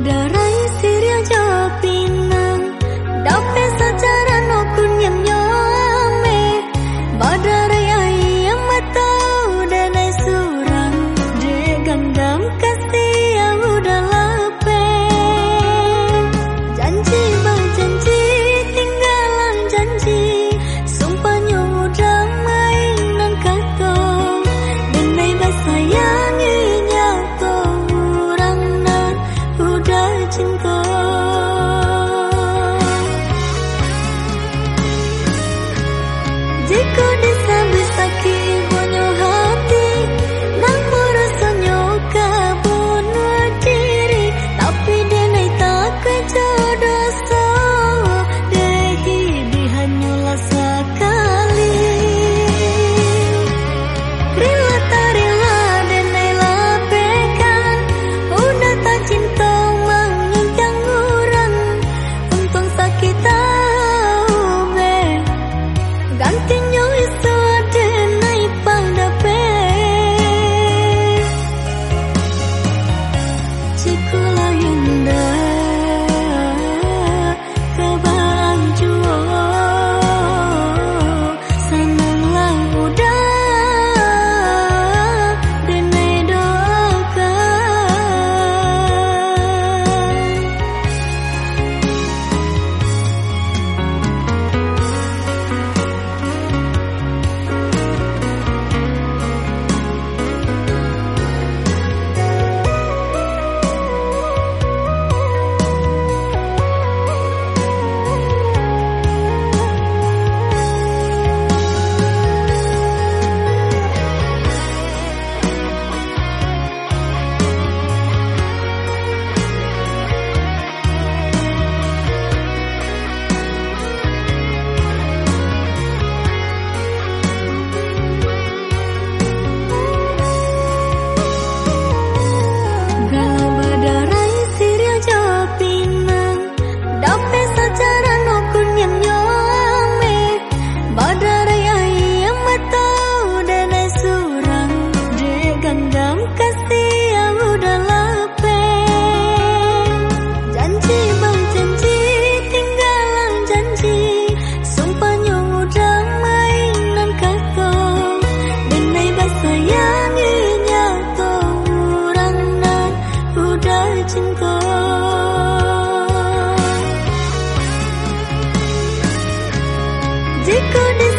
darah 经过 sekolah